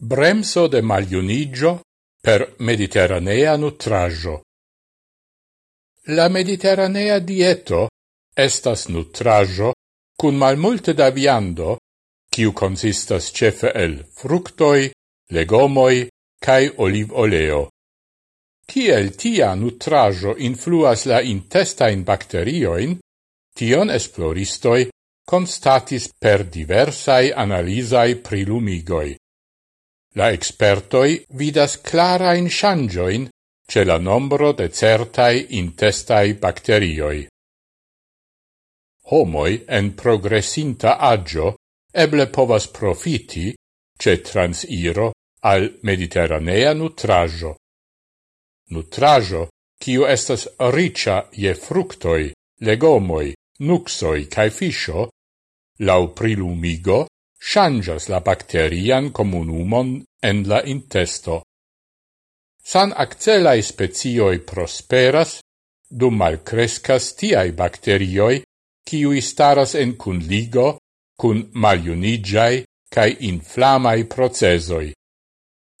Bremso de maliunigio per mediterranea nutrajo. La mediterranea dieto estas nutrajo cun malmulte da viando, quiu consistas cefe el fructoi, legomoi, cae oliv oleo. Kiel tia nutrajo influas la intestain bacterioin, tion esploristoi constatis per diversai analisai prilumigoi. La expertoi vidas clara in changioin ce la nombro de certai intestai bacterioi. Homoi en progressinta agio eble povas profiti ce transiro al mediterranea nutrajo. Nutrajo, kiu estas ricia je fructoi, legomoi, nuxoi cae fisio, lau prilumigo, changas la bacterian comunumon en la intesto. San accelae spezioi prosperas, dum malcrescas tiai bacterioi, ciui staras en cun ligo, cun maliunigiai cae inflamai procesoi.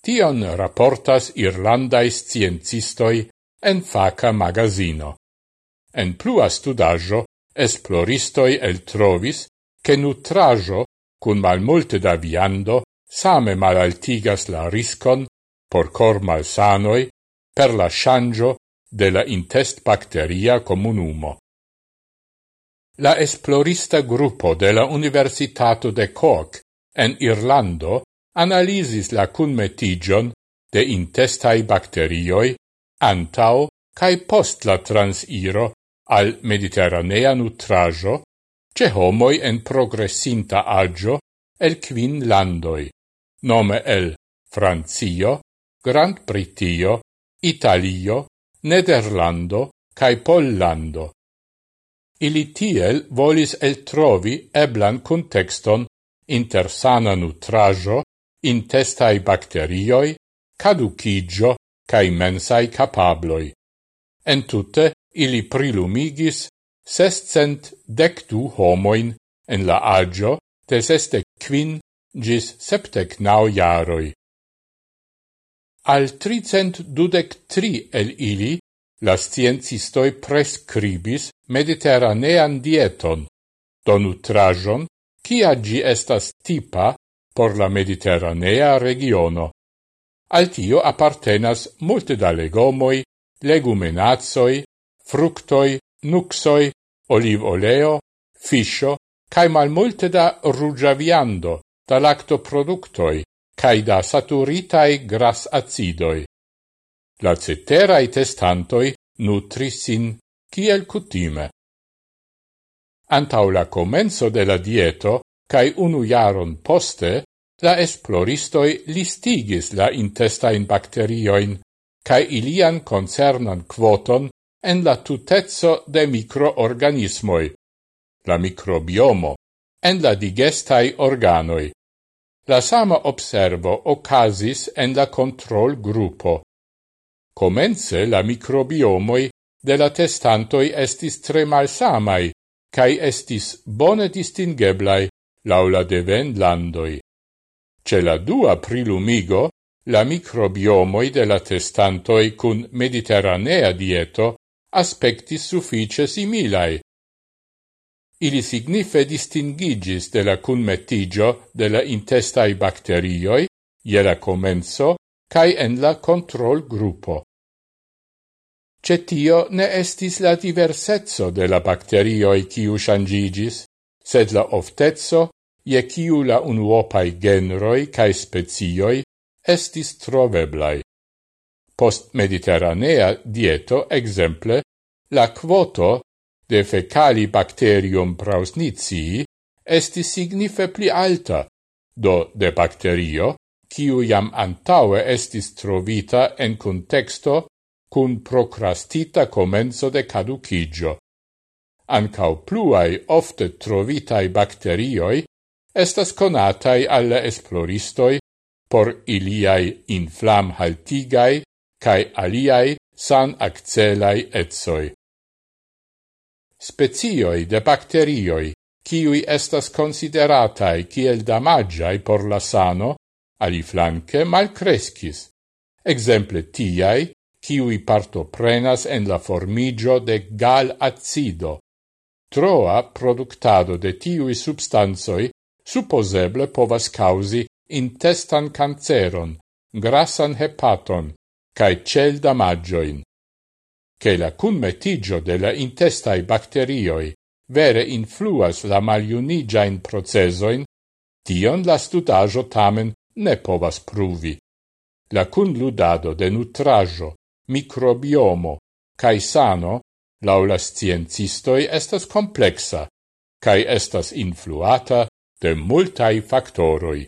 Tion raportas irlandais sciencistoi en faca magazino. En plua studajo, esploristoi el trovis che nutrajo cun mal multe da viando same malaltigas la riscon por cor malsanoi per la shangio de la intest bacteria comunumo. La esplorista gruppo de la Universitato de Cork en Irlando analisis la cunmetigion de intestai bacterioi antau cae post la transiro al mediterranea nutrajo ce homoi en progressinta agio el quin landoi, nome el Francio, Grand Britio, Italio, Nederlando, cae Pollando. Ili tiel volis el trovi eblan contexton inter sana nutrajo, intestai bacterioi, caducigio, cae mensai capabloi. En tutte, ili prilumigis sescent dectu homoin en la agio de sestec quin gis septec nau jaroi. Al tricent dudec tri el ili, la sciencistoi prescribis mediterranean dieton, donutrajon, cia gi estas tipa por la mediterranea regiono. Al tio appartenas multe da legomoi, legumenazoi, fructoi, nuxoi, olivoleo, fiscio, cae malmulte da rugia viando, da lactoproductoi, cae da saturitae gras acidoi. La ceterae testantoi nutrisin ciel cutime. Antau la comenzo de la dieto, cae unu jaron poste, la esploristoi listigis la intestain bacterioin, cae ilian concernan quoton en la tutezzo de microorganismoi, la microbiomo, en la digestai organoi. La sama observo ocasis en la control gruppo. Comence la microbiomoi de la testantoi estis tre malsamai, cae estis bone distingeblai laula deven landoi. Ce la dua prilumigo, la microbiomoi de la testantoi cun mediterranea dieto aspectis suffice similae. Ili signife distingigis de la cunmetigio de la intestai bacterioi, ie la comenzo, cae en la control gruppo. Cetio ne estis la diversezzo de la bacterioi ciu shangigis, sed la oftezzo, ie ciu la unuopai genroi cae spezioi estis troveblai. Post mediterranea dieto exemple La quoto de fecali bacterium prausnicii esti signife pli alta, do de bacterio, kiu jam antaue estis trovita en contexto cun procrastita comenzo de caducigio. Ancau pluai ofte trovitai bacterioi estas conatai alle esploristoi por iliai inflam haltigai cae aliai san accelai etsoi specioi de bacterioi, kiui estas consideratai kiel damagiai por la sano, ali flanque malcrescis. Exemple tiai, kiui partoprenas en la formigio de gal acido. Troa productado de tiui substanzoi supposeble povas causi intestan canceron, grasan hepaton, cae cel damagioin che la cunmetigio de la intestai bacterioi vere influas la maliunigiain procesoin, tion la studajo tamen ne povas pruvi. La cunludado de nutrajo, microbiomo, cae sano, laula sciencistoi estas complexa, cae estas influata de multai factoroi.